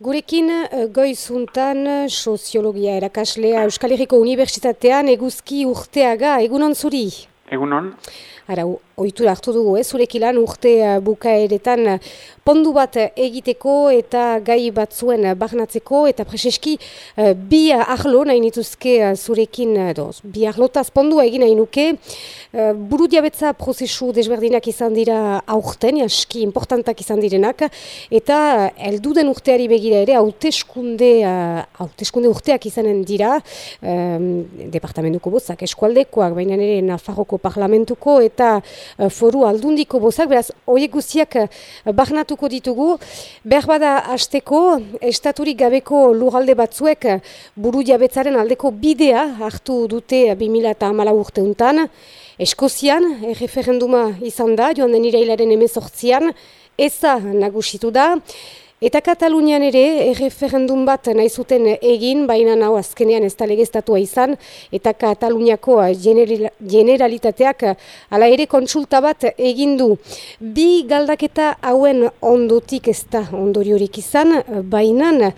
Gurekin eh, goizuntan eh, soziologia erakaslea Euskal Herriko Unibertsitatean eguzki urteaga, egunon zuri? Egunon. Ara, oitu hartu dugu, eh? zurekilan urte uh, bukaeretan uh, pondu bat egiteko eta gai bat zuen uh, barnatzeko eta preseski bi ahlo nahi nituzke zurekin, uh, bi ahlotaz pondu egin nahi nuke. Buru diabetza prozesu desberdinak izan dira aurten, aski importantak izan direnak, eta elduden urteari begira ere hauteskunde, hauteskunde urteak izanen dira, departamentuko bozak eskualdekoak, baina ere Nafarroko parlamentuko eta foru aldundiko bozak, beraz, horiek guztiak uh, barnatuko ditugu. Behar bada hasteko, estaturik gabeko lugalde batzuek uh, buru jabetzaren aldeko bidea hartu dute 2008 urte untan. Eskozian, erreferenduma izan da, joan den irailaren emezortzian, eza nagusitu da. Eta Katalunian ere, erreferendum bat nahi zuten egin, baina nau azkenean ez da legeztatua izan, eta Kataluniako generalitateak ala ere kontsulta bat egin du. Bi galdaketa hauen ondotik ez da ondoriorik izan, baina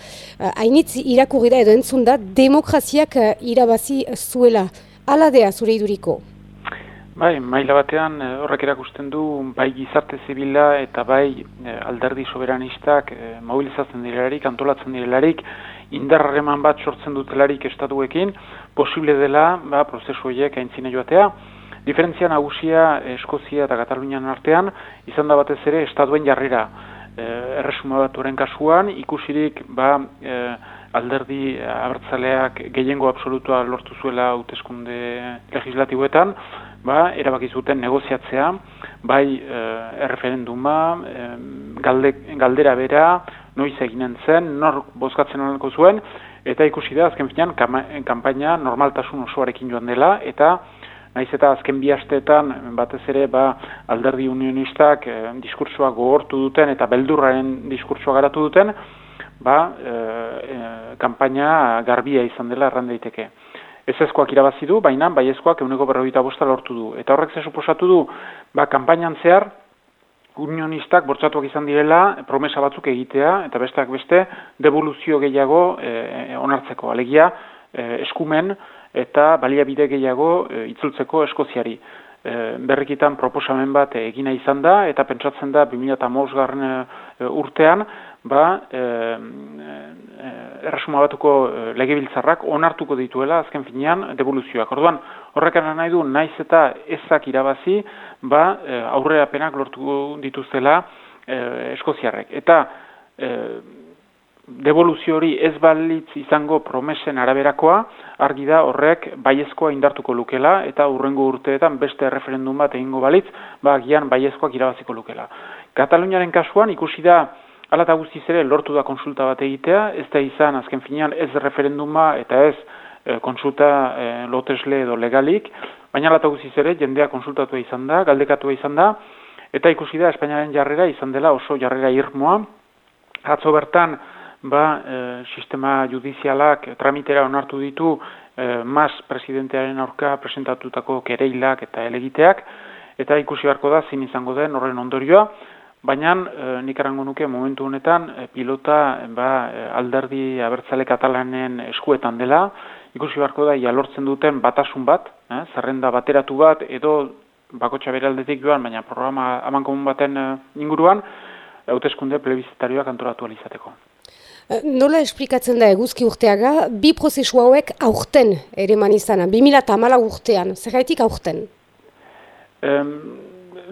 hainitz irakurri da edo entzun da demokraziak irabazi zuela. Aladea zure iduriko. Bai, maila batean eh, horrek erakusten du bai gizarte zibila eta bai eh, alderdi soberanistak e, mobilizatzen direlarik, antolatzen direlarik, indarreman bat sortzen dutelarik estatuekin, posible dela ba, prozesu horiek aintzine joatea. Diferentzia nagusia Eskozia eta Katalunian artean, izan da batez ere estatuen jarrera. E, erresuma batuaren kasuan, ikusirik ba, alderdi abertzaleak gehiengo absolutua lortu zuela hauteskunde legislatiboetan, ba, erabaki zuten negoziatzea, bai e, erreferenduma, e, galde, galdera bera, noiz eginen zen, nor bozkatzen alko zuen, eta ikusi da azken finean kanpaina normaltasun osoarekin joan dela, eta naiz eta azken bi asteetan batez ere ba, alderdi unionistak e, diskursoa gogortu duten eta beldurraren diskursoa garatu duten, ba, e, kanpaina garbia izan dela erran daiteke ez ezkoak irabazi du, baina bai ezkoak euneko berroita bosta lortu du. Eta horrek ze suposatu du, ba, kampainan zehar, unionistak bortzatuak izan direla promesa batzuk egitea, eta besteak beste, devoluzio gehiago e, onartzeko, alegia e, eskumen eta baliabide gehiago e, itzultzeko eskoziari. Berrikitan proposamen bat egina izan da, eta pentsatzen da 2008 garren urtean, ba, e, erresuma batuko eh, legebiltzarrak onartuko dituela azken finean devoluzioak. Orduan, horrekan nahi du, naiz eta ezak irabazi, ba, eh, aurrera penak lortu dituztela eh, eskoziarrek. Eta devoluzio hori ez balitz izango promesen araberakoa, argi da horrek baiezkoa indartuko lukela, eta urrengo urteetan beste referendum bat egingo balitz, ba, gian baiezkoak irabaziko lukela. Kataluniaren kasuan ikusi da, Hala eta guztiz ere lortu da konsulta bat egitea, ez da izan azken finean ez referenduma eta ez e, konsulta e, lotesle edo legalik, baina hala eta guztiz ere jendea konsultatu izan da, galdekatu izan da, eta ikusi da Espainiaren jarrera izan dela oso jarrera irmoa. Atzo bertan, ba, e, sistema judizialak tramitera onartu ditu e, mas presidentearen aurka presentatutako kereilak eta elegiteak, eta ikusi beharko da zin izango den horren ondorioa, Baina e, nik erango nuke momentu honetan e, pilota ba, e, alderdi abertzale katalanen eskuetan dela, ikusi beharko da lortzen duten batasun bat, eh, zerrenda bateratu bat, edo bakotxa beraldetik joan, baina programa aman komun baten inguruan, hauteskunde plebizitarioak antoratu alizateko. Nola esplikatzen da eguzki urteaga, bi prozesu hauek aurten ere man izana, 2008 urtean, zer gaitik aurten?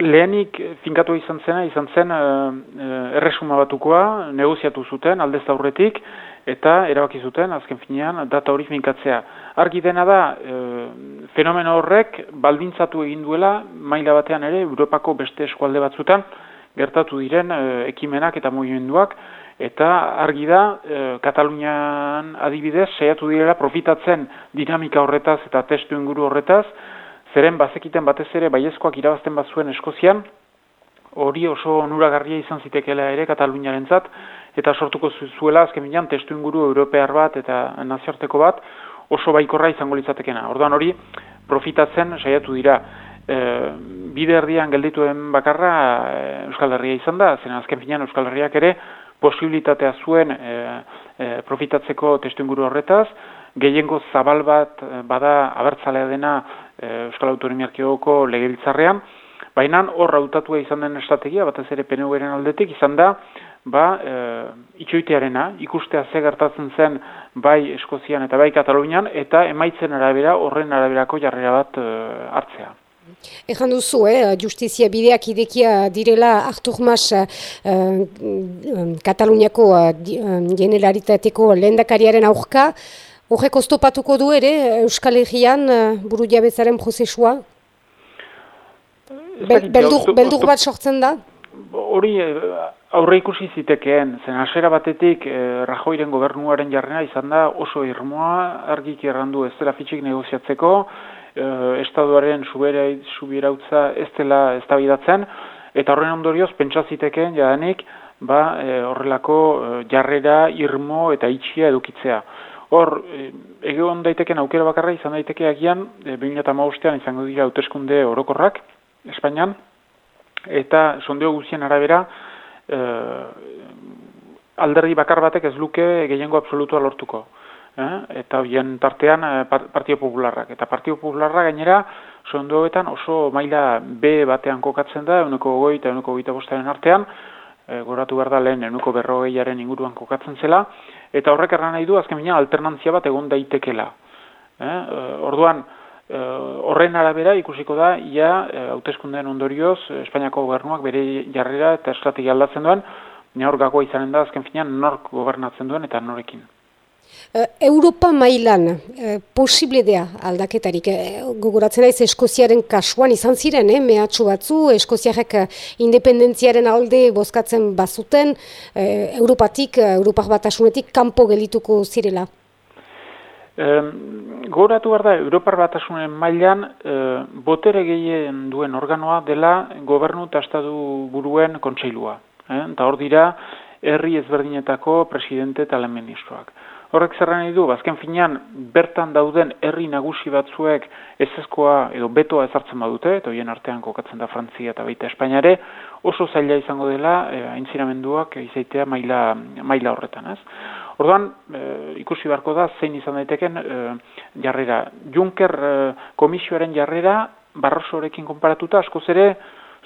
Lehenik finkatu izan zena, izan zen uh, erresuma batukoa, negoziatu zuten aldez aurretik, eta erabaki zuten, azken finean, data hori finkatzea. Argi dena da, uh, fenomeno horrek baldintzatu egin duela, maila batean ere, Europako beste eskualde batzutan, gertatu diren ekimenak eta mugimenduak, eta argi da, Katalunian adibidez, saiatu direla profitatzen dinamika horretaz eta testu inguru horretaz, Zeren bazekiten batez ere baiezkoak irabazten bazuen Eskozian, hori oso onuragarria izan zitekela ere Kataluniaren zat, eta sortuko zuela azken binean testu inguru europear bat eta naziarteko bat oso baikorra izango litzatekena. Orduan hori profitatzen saiatu dira. E, bide erdian geldituen bakarra e, Euskal Herria izan da, zen azken finean Euskal Herriak ere posibilitatea zuen e, profitatzeko testu inguru horretaz, gehiengo zabal bat bada abertzalea dena Euskal Autonomiarkioko legebiltzarrean, baina hor hautatua izan den estrategia, batez ere PNV-ren aldetik, izan da, ba, e, itxoitearena, ikustea ze gertatzen zen bai Eskozian eta bai Katalunian, eta emaitzen arabera, horren araberako jarrera bat e, hartzea. Ejan duzu, eh, justizia bideak idekia direla Artur Mas eh, Kataluniako eh, generalitateko lehendakariaren aurka, horrek oztopatuko du ere Euskal Herrian eh, buru jabezaren prozesua? Beldur, beldur bat sortzen da? Hori aurre ikusi zitekeen, zen asera batetik eh, Rajoiren gobernuaren jarrena izan da oso irmoa argik errandu ez dela fitxik negoziatzeko, eh, estaduaren subirautza ez dela ez eta horren ondorioz pentsa zitekeen jadanik ba, eh, horrelako eh, jarrera irmo eta itxia edukitzea. Hor, eh, ege daiteken aukera bakarra izan daiteke agian, e, eh, izango dira hauteskunde orokorrak, Espainian, eta sondeo guzien arabera, eh, alderdi bakar batek ez luke gehiengo absolutua lortuko. Eh? Eta bien tartean Partio Popularrak. Eta Partio Popularra gainera sondoetan oso maila B batean kokatzen da, euneko goi eta euneko goita bostaren artean, e, goratu behar da lehen euneko berrogeiaren inguruan kokatzen zela, eta horrek erran nahi du azken alternantzia bat egon daitekela. Eh? orduan, horren arabera ikusiko da ia hauteskundeen ondorioz Espainiako gobernuak bere jarrera eta estrategia aldatzen duen, nahor gagoa izanen da azken finean nork gobernatzen duen eta norekin. Europa mailan posible dea aldaketarik. gogoratzen daiz Eskoziaren kasuan izan ziren, eh, mehatxu batzu, Eskoziarek independentziaren alde bozkatzen bazuten, Europatik, Europak batasunetik, kanpo gelituko zirela. Goratu behar da, Europar batasunen mailan e, botere gehien duen organoa dela gobernu eta estadu buruen kontseilua. Eh? Eta hor dira, herri ezberdinetako presidente eta ministroak. Horrek zerra nahi du, bazken finean, bertan dauden herri nagusi batzuek ezezkoa edo betoa ezartzen badute, eta hoien artean kokatzen da Frantzia eta baita Espainiare, oso zaila izango dela, e, aintziramenduak izaitea maila, maila horretan, ez? Orduan, e, ikusi beharko da, zein izan daiteken e, jarrera. Juncker e, komisioaren jarrera, barrosorekin konparatuta, askoz ere,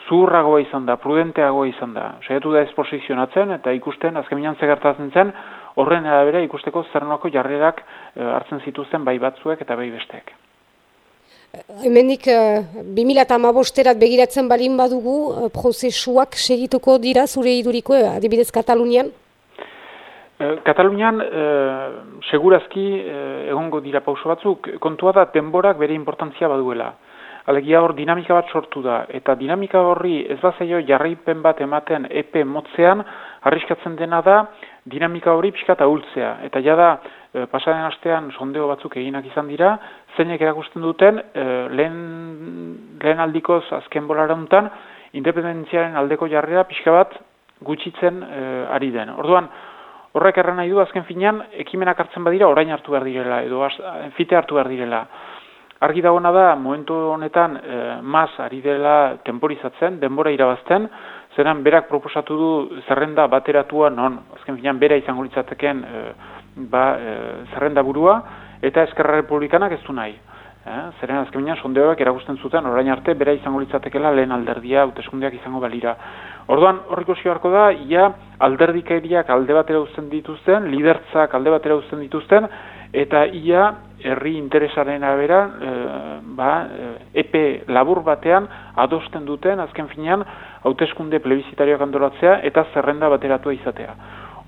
zuhurragoa izan da, prudenteagoa izan da. Saiatu da esposizionatzen eta ikusten, azken minan zegartazen zen, horren arabera ikusteko zernoko jarrerak hartzen zituzten bai batzuek eta bai besteek. Hemendik, uh, 2008 begiratzen balin badugu, prozesuak segituko dira zure iduriko, adibidez Katalunian? Eh, Katalunian, e, segurazki e, egongo dira pauso batzuk, kontua da denborak bere importantzia baduela. Alegia hor dinamika bat sortu da, eta dinamika horri ez bazaio jarraipen bat ematen epe motzean, arriskatzen dena da dinamika hori pixka eta ultzea. Eta jada, e, pasaren astean sondeo batzuk eginak izan dira, zeinek erakusten duten, e, lehen, lehen aldikoz azken bolara untan, independentziaren aldeko jarrera pixka bat gutxitzen e, ari den. Orduan, Horrek erran nahi du, azken finean, ekimenak hartzen badira, orain hartu behar direla, edo fite hartu behar direla. Argi dagoena da, momentu honetan, e, maz ari dela temporizatzen, denbora irabazten, zeran berak proposatu du zerrenda bateratua, non, azken finean, bera izango litzateken e, ba, e, zerrenda burua, eta Eskerra Republikanak ez du nahi. Eh? Zeren azken binean sondeoak erakusten zuten orain arte bera izango litzatekela lehen alderdia hauteskundeak izango balira. Orduan horriko ziarko da, ia alderdikeriak alde batera uzten dituzten, lidertzak alde batera uzten dituzten, eta ia herri interesaren abera, e, ba, epe labur batean adosten duten azken finean hauteskunde plebizitarioak antolatzea eta zerrenda bateratua izatea.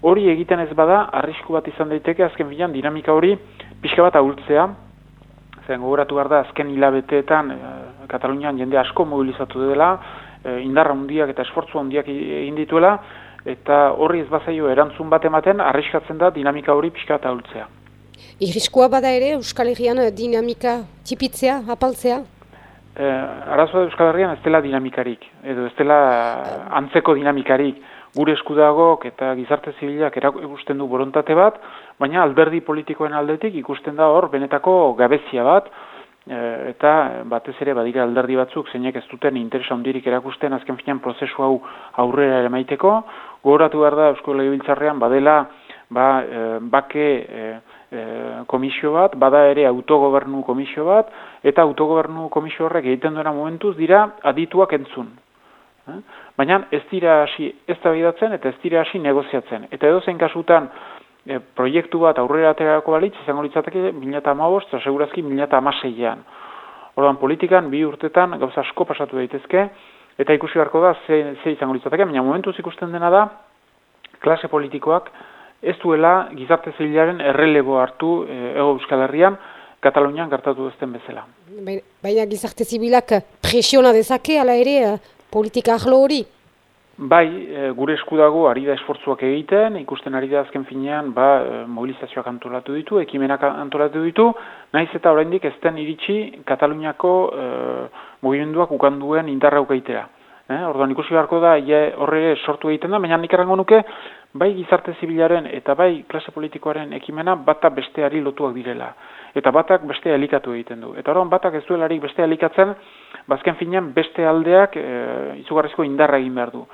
Hori egiten ez bada, arrisku bat izan daiteke azken finean dinamika hori pixka bat ahultzea, zen gogoratu behar da, azken hilabeteetan e, Katalunian jende asko mobilizatu dela, e, indarra handiak eta esfortzu handiak egin dituela, eta horri ez bazaio erantzun bat ematen, arriskatzen da dinamika hori pixka eta ultzea. Irriskoa bada ere Euskal Herrian dinamika tipitzea, apaltzea? E, arazoa Euskal Herrian ez dela dinamikarik, edo ez dela antzeko dinamikarik gure eskudagok eta gizarte zibilak erakusten du borontate bat, baina alberdi politikoen aldetik ikusten da hor benetako gabezia bat, e, eta batez ere badira alderdi batzuk zeinek ez duten interesa handirik erakusten azken finean prozesu hau aurrera ere gogoratu behar da Eusko Legebiltzarrean badela ba, bake komisio bat, bada ere autogobernu komisio bat, eta autogobernu komisio horrek egiten duena momentuz dira adituak entzun. Baina ez dira hasi ez da eta ez dira hasi negoziatzen. Eta edo zen kasutan e, proiektu bat aurrera aterako balitz, izango litzateke 2008, eta segurazki 2006an. Orduan, politikan bi urtetan gauza asko pasatu daitezke, eta ikusi beharko da ze, ze izango litzateke, baina momentuz ikusten dena da, klase politikoak ez duela gizarte zilaren errelebo hartu e, Ego Euskal Herrian, Katalunian gertatu duzten bezala. Baina gizarte zibilak presiona dezake, ala ere, politika ahlo hori? Bai, e, gure eskudago ari da esfortzuak egiten, ikusten ari da azken finean ba, mobilizazioak antolatu ditu, ekimenak antolatu ditu, naiz eta oraindik ez den iritsi Kataluniako e, mugimenduak ukanduen indarra ukaitera. Eh, orduan ikusi beharko da, horre sortu egiten da, baina nik errango nuke, bai gizarte zibilaren eta bai klase politikoaren ekimena bata besteari lotuak direla. Eta batak beste elikatu egiten du. Eta orduan batak ez duelarik beste elikatzen, bazken finean beste aldeak e, izugarrizko indarra egin behar du.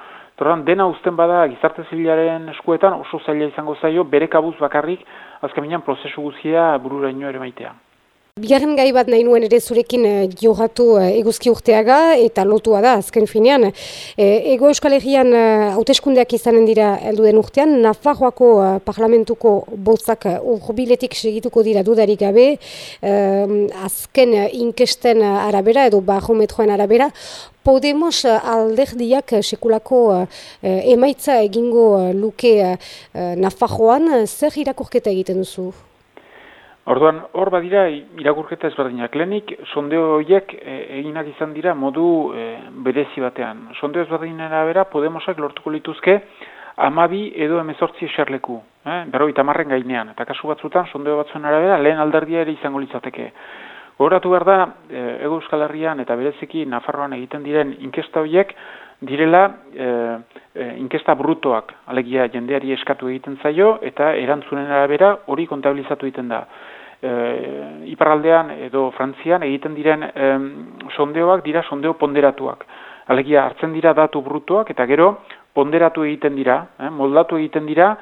Orduan dena uzten bada gizarte zibilaren eskuetan oso zaila izango zaio bere kabuz bakarrik azken finean prozesu guzia bururaino ere maitea. Bigarren gai bat nahi nuen ere zurekin uh, johatu uh, eguzki urteaga eta lotua da azken finean. E, ego Euskal Herrian hauteskundeak izanen dira heldu den urtean, Nafarroako uh, parlamentuko botzak urbiletik segituko dira dudarik gabe, azken uh, inkesten arabera edo barometroen arabera, Podemos alderdiak sekulako emaitza egingo luke uh, Nafarroan, zer irakurketa egiten duzu? Orduan, hor badira irakurketa ezberdinak. Lehenik, sondeo horiek e, eginak izan dira modu e, berezi batean. Sondeo ezberdinera bera, Podemosak lortuko lituzke amabi edo emezortzi eserleku. Eh? Berro, itamarren gainean. Eta kasu batzutan, sondeo batzuen arabera, lehen alderdia ere izango litzateke. Gogoratu behar da, e, Ego Euskal Herrian eta bereziki Nafarroan egiten diren inkesta horiek, direla e, e, inkesta brutoak, alegia jendeari eskatu egiten zaio, eta erantzunen arabera hori kontabilizatu egiten da e, iparraldean edo Frantzian egiten diren e, sondeoak dira sondeo ponderatuak. Alegia hartzen dira datu brutuak eta gero ponderatu egiten dira, eh, moldatu egiten dira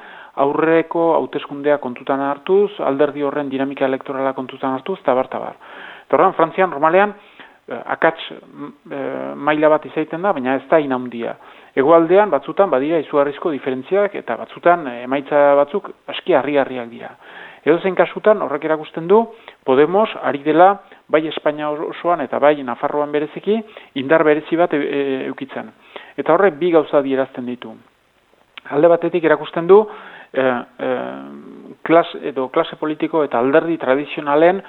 aurreko hauteskundea kontutan hartuz, alderdi horren dinamika elektorala kontutan hartuz, eta bar, bar. Torran, Frantzian, normalean, eh, akats eh, maila bat izaiten da, baina ez da inaundia. Egoaldean, batzutan, badira izugarrizko diferentziak, eta batzutan, emaitza batzuk, aski harri-harriak dira. Edo zen kasutan, horrek erakusten du, Podemos ari dela, bai Espainia osoan eta bai Nafarroan bereziki, indar berezi bat e, e, eukitzen. Eta horrek bi gauza dierazten ditu. Alde batetik erakusten du, e, e, klas, edo klase politiko eta alderdi tradizionalen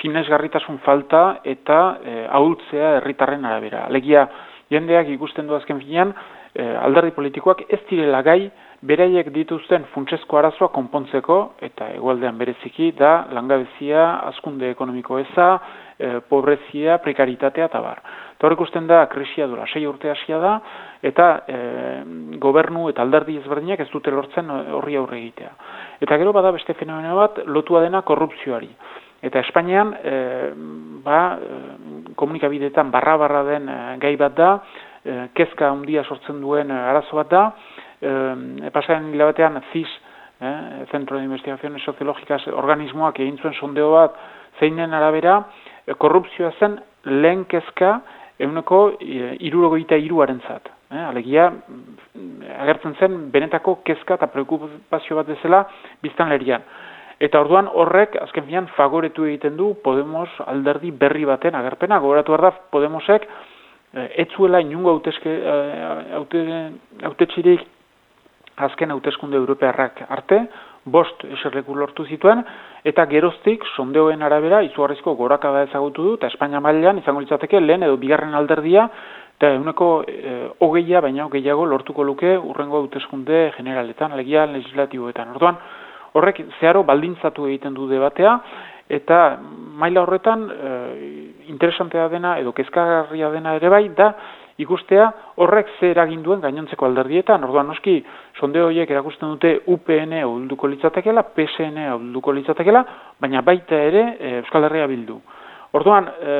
sinesgarritasun falta eta e, ahultzea herritarren arabera. Alegia, jendeak ikusten du azken finean, e, alderdi politikoak ez direla gai, beraiek dituzten funtsezko arazoa konpontzeko eta egualdean bereziki da langabezia, azkunde ekonomiko eza, e, pobrezia, prekaritatea eta bar. Eta ikusten da krisia dura, sei urte hasia da eta e, gobernu eta alderdi ezberdinak ez dute lortzen horri aurre egitea. Eta gero bada beste fenomeno bat lotua dena korrupzioari. Eta Espainian, e, ba, komunikabideetan barra-barra den gai bat da, e, kezka handia sortzen duen arazo bat da, eh, pasaren hilabatean CIS, eh, Centro de Investigaciones Sociológicas, organismoak egin zuen sondeo bat, zeinen arabera, eh, korrupzioa zen lehen kezka eguneko eh, irurogeita iruaren zat. Eh, alegia, mm, agertzen zen, benetako kezka eta preokupazio bat dezela biztan lerian. Eta orduan horrek, azken finan, fagoretu egiten du Podemos alderdi berri baten agerpena. Gogoratu behar da, Podemosek, eh, etzuela inungo hautezke, haute, haute azken hauteskunde europearrak arte, bost eserleku lortu zituen, eta geroztik, sondeoen arabera, izugarrizko gorakada ezagutu du, eta Espainia mailean izango litzateke lehen edo bigarren alderdia, eta eguneko e, hogeia, baina gehiago lortuko luke urrengo hauteskunde generaletan, alegia legislatiboetan. Orduan, horrek zeharo baldintzatu egiten du debatea, eta maila horretan e, interesantea dena edo kezkagarria dena ere bai, da ikustea horrek ze eragin duen gainontzeko alderdietan. Orduan noski sonde horiek erakusten dute UPN ahulduko litzatekeela, PSN ahulduko litzatekeela, baina baita ere e, Euskal Herria bildu. Orduan, e,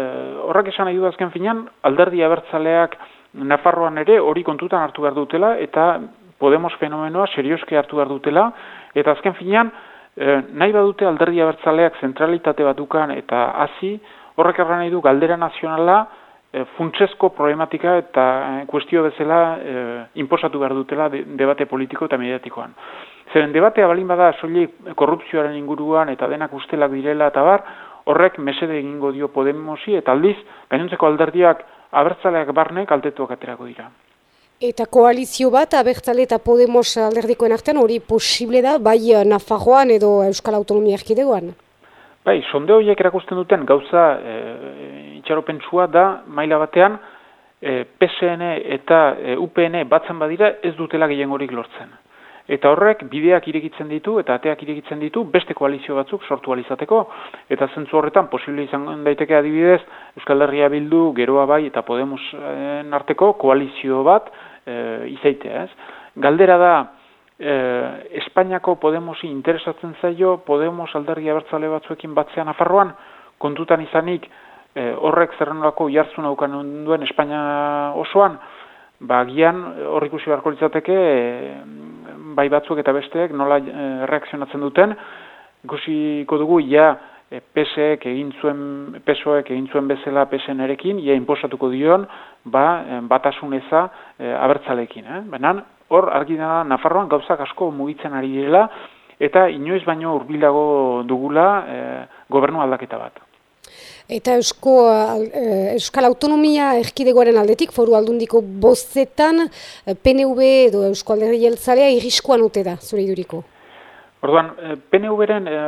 horrek esan nahi du azken finan, alderdi abertzaleak Nafarroan ere hori kontutan hartu behar dutela eta Podemos fenomenoa serioske hartu behar dutela, eta azken finean, e, nahi badute alderdi abertzaleak zentralitate batukan eta hasi horrek erran nahi du galdera nazionala e, funtsezko problematika eta e, kuestio bezala e, inposatu behar dutela debate politiko eta mediatikoan. Zeren debatea balin bada soilik korrupzioaren inguruan eta denak ustelak direla eta bar, horrek mesede egingo dio Podemosi eta aldiz gainontzeko alderdiak abertzaleak barne kaltetuak aterako dira. Eta koalizio bat, abertzale eta Podemos alderdikoen artean hori posible da, bai Nafarroan edo Euskal Autonomia Erkidegoan? Bai, sonde horiek erakusten duten gauza e, itxaropentsua da maila batean e, PSN eta e, UPN batzen badira ez dutela gehiengorik lortzen. Eta horrek bideak irekitzen ditu eta ateak irekitzen ditu beste koalizio batzuk sortu alizateko. Eta zentzu horretan posible izan daiteke adibidez Euskal Herria Bildu, Geroa Bai eta Podemos arteko koalizio bat e, izaitea. Ez? Galdera da e, Espainiako Podemosi interesatzen zaio Podemos alderri abertzale batzuekin batzean afarroan kontutan izanik e, horrek zerrenolako jartzun aukan duen Espainia osoan, ba, gian horrik usi beharko litzateke bai batzuk eta besteek nola e, reakzionatzen duten, ikusiko dugu ja e, PSek egin zuen PSOek egin zuen bezala PSen erekin, ja inposatuko dion ba e, batasun eza e, abertzalekin, eh? Benan hor argi da Nafarroan gauzak asko mugitzen ari direla eta inoiz baino hurbilago dugula e, gobernu aldaketa bat. Eta Eusko, eh, Euskal Autonomia erkidegoaren aldetik, foru aldundiko bozetan, eh, PNV edo Eusko Alderri Jeltzalea irriskoan ote da, zure iduriko? Orduan, PNV-ren e,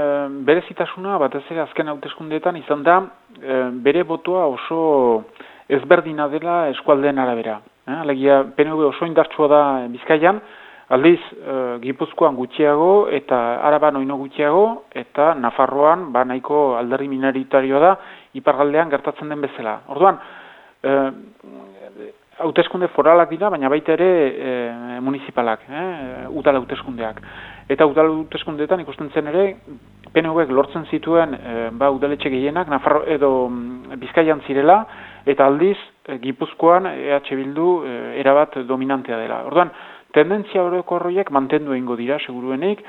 berezitasuna, bat ez azken hauteskundeetan, izan da, bere botoa oso ezberdina dela eskualdeen arabera. E, alegia, PNV oso indartsua da Bizkaian, Aldiz, e, Gipuzkoan gutxiago eta Araban oino gutxiago eta Nafarroan ba nahiko alderri minoritarioa da ipargaldean gertatzen den bezala. Orduan, e, hauteskunde foralak dira, baina baita ere e, municipalak, eh, udal hauteskundeak. Eta udal hauteskundeetan ikusten zen ere, PNVek lortzen zituen e, ba, udaletxe gehienak, Nafarro edo mm, Bizkaian zirela, eta aldiz, e, Gipuzkoan EH Bildu e, erabat dominantea dela. Orduan, tendentzia horreko horroiek mantendu egingo dira, seguruenik,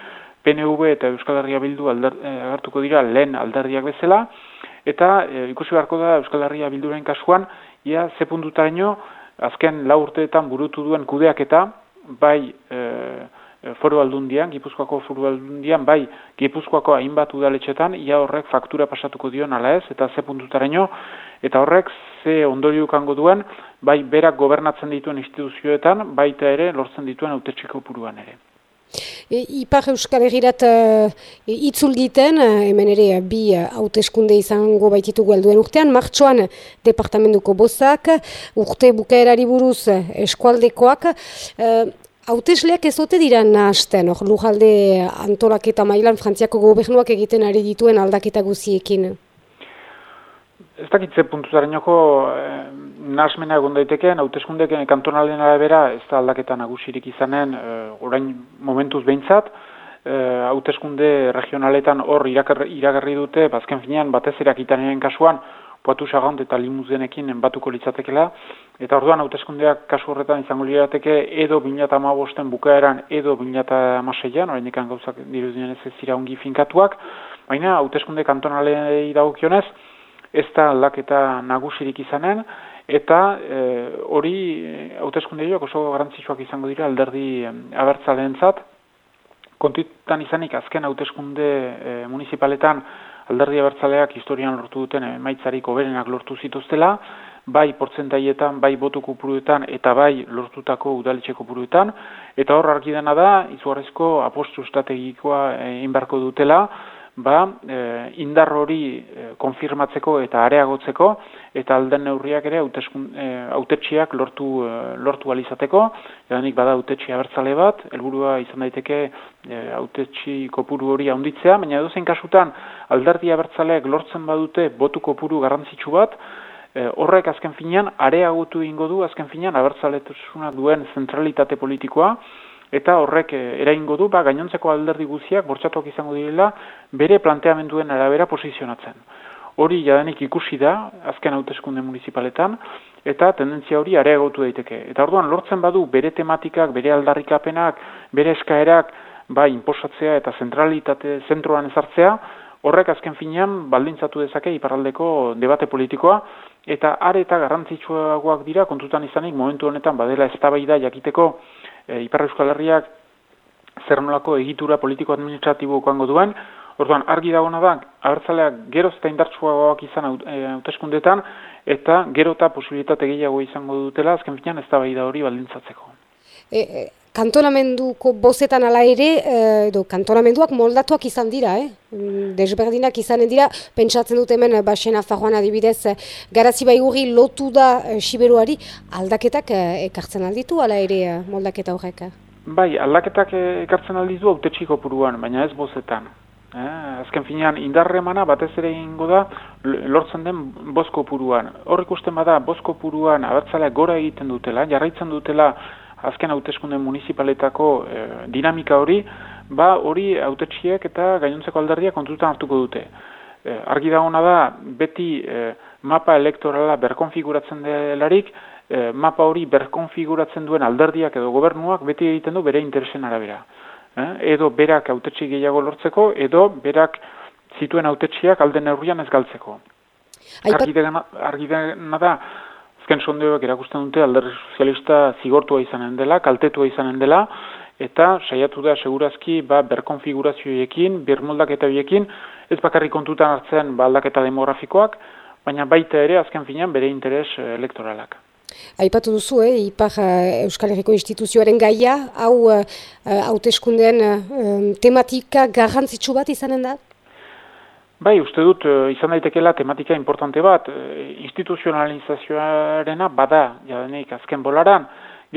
PNV eta Euskal Herria Bildu alder, eh, agertuko dira lehen alderdiak bezala, eta e, ikusi beharko da Euskal Herria Bilduren kasuan, ia ze puntutaino, azken lau urteetan burutu duen kudeak eta, bai e, foru aldundian, Gipuzkoako foru aldundian, bai Gipuzkoako hainbat udaletxetan, ia horrek faktura pasatuko dion ala ez, eta ze puntutaino, eta horrek ze ondorio kango duen, bai berak gobernatzen dituen instituzioetan, baita ere lortzen dituen autetxiko puruan ere. E, Ipar Euskal Herrirat uh, itzul giten, uh, hemen ere bi hauteskunde izango baititu guelduen urtean, martxoan departamentuko bozak, urte bukaerari buruz eskualdekoak, Hautesleak ez dute dira nahazten, hor lujalde antolaketa mailan frantziako gobernuak egiten ari dituen aldaketa guziekin? Ez dakitze puntuzaren joko eh, nahazmena egon daitekeen, hauteskundek kantonalen arabera ez da aldaketa nagusirik izanen eh, orain momentuz behintzat, eh, regionaletan hor iragarri dute, bazken finean batez erakitanen kasuan, poatu sagant eta limuzenekin batuko litzatekela, eta orduan hauteskundeak kasu horretan izango lirateke edo 2008 bukaeran edo 2006an, orain ikan gauzak dirudien ez zira ongi finkatuak, baina hauteskunde kantonalei dagokionez, ez da aldaketa nagusirik izanen, eta e, hori hauteskunde oso garantzitsuak izango dira alderdi e, abertzaleentzat, kontutan izanik azken hauteskunde e, municipaletan alderdi abertzaleak historian lortu duten emaitzarik oberenak lortu zituztela, bai portzentaietan, bai botu kupuruetan eta bai lortutako udaletxe kupuruetan, eta hor argi dena da, izugarrezko apostu estrategikoa egin beharko dutela, ba, e, indar hori e, konfirmatzeko eta areagotzeko eta alden neurriak ere hautetxiak e, lortu e, lortu alizateko, edanik bada hautetxi abertzale bat, helburua izan daiteke hautetxi kopuru hori handitzea, baina edo kasutan alderdi abertzaleak lortzen badute botu kopuru garrantzitsu bat, horrek azken finean areagotu ingo du azken finean abertzaletasuna duen zentralitate politikoa, eta horrek eh, eraingo du ba gainontzeko alderdi guztiak bortsatuak izango direla bere planteamenduen arabera posizionatzen. Hori jadanik ikusi da azken hauteskunde municipaletan eta tendentzia hori areagotu daiteke. Eta orduan lortzen badu bere tematikak, bere aldarrikapenak, bere eskaerak, ba, inposatzea eta zentralitate zentroan ezartzea, horrek azken finean baldintzatu dezake iparraldeko debate politikoa, eta are eta garrantzitsuagoak dira kontutan izanik momentu honetan badela eztabaida jakiteko e, Ipar Euskal Herriak zer nolako egitura politiko-administratibo ukango duen, orduan argi dagona da, abertzaleak gero eta indartsuagoak izan e, hauteskundetan, eta gero eta posibilitate gehiago izango dutela, azken finean ez hori baldintzatzeko. E, e, kantonamenduko bozetan ala ere, e, edo kantonamenduak moldatuak izan dira, eh? Mm, desberdinak izanen dira, pentsatzen dut hemen basen afajoan adibidez, garazi baigurri lotu da e, siberuari, aldaketak ekartzen alditu ala ere moldaketa horrek? Bai, aldaketak ekartzen alditu autetxiko puruan, baina ez bozetan. Eh, azken finean, indarremana batez ere ingo da lortzen den bosko puruan. Hor ikusten bada, bosko puruan abertzaleak gora egiten dutela, jarraitzen dutela azken hauteskunde municipaletako e, dinamika hori, ba hori hautetxiek eta gainontzeko alderdia kontutan hartuko dute. E, argi dagoena da, beti e, mapa elektorala berkonfiguratzen delarik, e, mapa hori berkonfiguratzen duen alderdiak edo gobernuak beti egiten du bere interesen arabera. E, edo berak hautetxi gehiago lortzeko, edo berak zituen hautetxiak alden neurrian ez galtzeko. Argi dena da, azken sondeoak erakusten dute alderri sozialista zigortua izanen dela, kaltetua izanen dela, eta saiatu da segurazki ba, berkonfigurazioekin, birmoldak eta biekin, ez bakarri kontutan hartzen ba, aldaketa demografikoak, baina baita ere azken finean bere interes eh, elektoralak. Aipatu duzu, eh, Ipar uh, Euskal Herriko instituzioaren gaia, hau hauteskundean uh, tematika garrantzitsu bat izanen da? Bai, uste dut, uh, izan daitekela tematika importante bat, uh, instituzionalizazioarena bada, jadenik azken bolaran,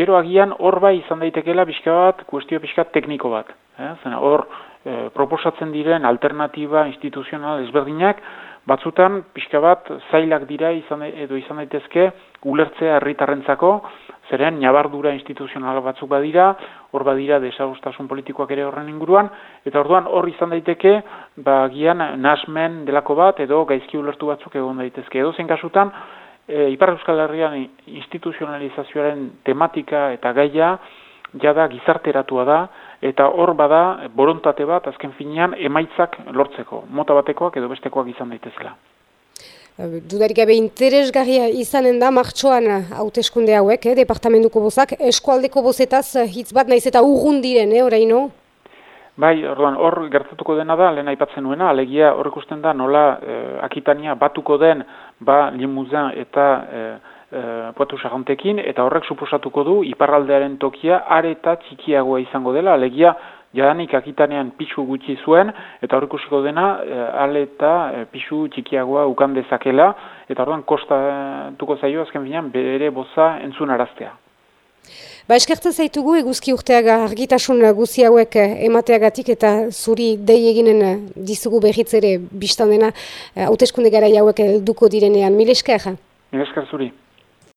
gero agian hor bai izan daitekela pixka bat, kuestio pixka tekniko bat. Eh? Zena, hor, uh, proposatzen diren alternatiba instituzional ezberdinak, batzutan pixka bat zailak dira izan, edo izan daitezke ulertzea herritarrentzako, zeren nabardura instituzional batzuk badira, hor badira desagustasun politikoak ere horren inguruan, eta orduan hor izan daiteke, ba, gian nasmen delako bat, edo gaizki ulertu batzuk egon daitezke. Edo zen kasutan, e, Ipar Euskal Herrian instituzionalizazioaren tematika eta gaia, jada gizarteratua da, eta hor bada borontate bat azken finean emaitzak lortzeko, mota batekoak edo bestekoak izan daitezela. Dudarik gabe interesgarria izanen da martxoan hauteskunde hauek, eh, departamentuko bozak, eskualdeko bozetaz hitz bat naiz eta urrun diren, eh, oraino? Bai, orduan, hor gertatuko dena da, lehen aipatzen nuena, alegia hor ikusten da nola eh, akitania batuko den, ba, limuzan eta eh, eh, poatu eta horrek suposatuko du, iparraldearen tokia, areta txikiagoa izango dela, alegia jadanik akitanean pixu gutxi zuen, eta horrekusiko dena, e, ale eta e, pixu txikiagoa ukan dezakela, eta orduan kostatuko zaio azken finean bere boza entzun araztea. Ba, eskertzen zaitugu eguzki urteaga argitasun guzi hauek emateagatik eta zuri dei eginen dizugu behitz ere biztan dena hauteskunde gara hauek duko direnean. Mil esker? Mil esker zuri.